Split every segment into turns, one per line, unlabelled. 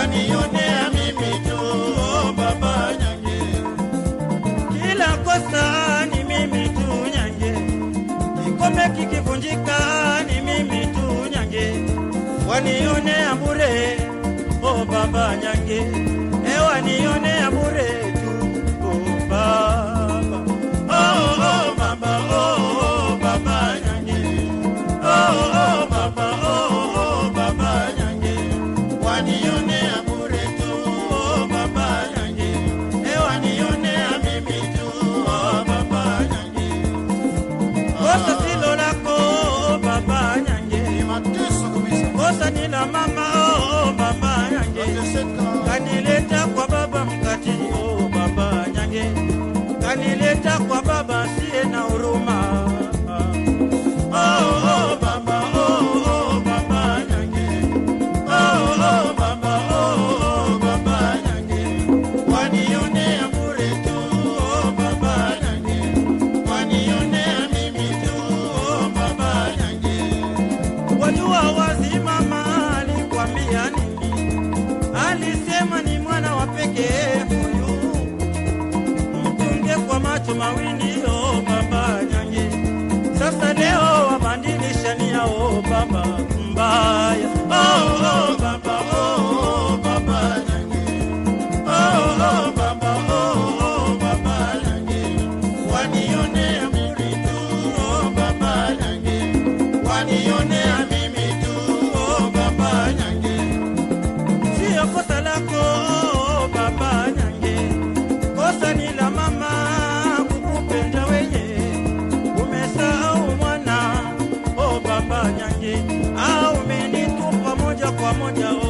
wanionea mimi tu oh, baba Nyange, kila kosa ni mimi tu Nyange, kikombe kikivunjika ni mimi tu Nyange, wanionea bure oh, baba Nyange, e wanionea bure nani na mama? pamoja oh.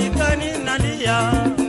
Afrika ni nali ya?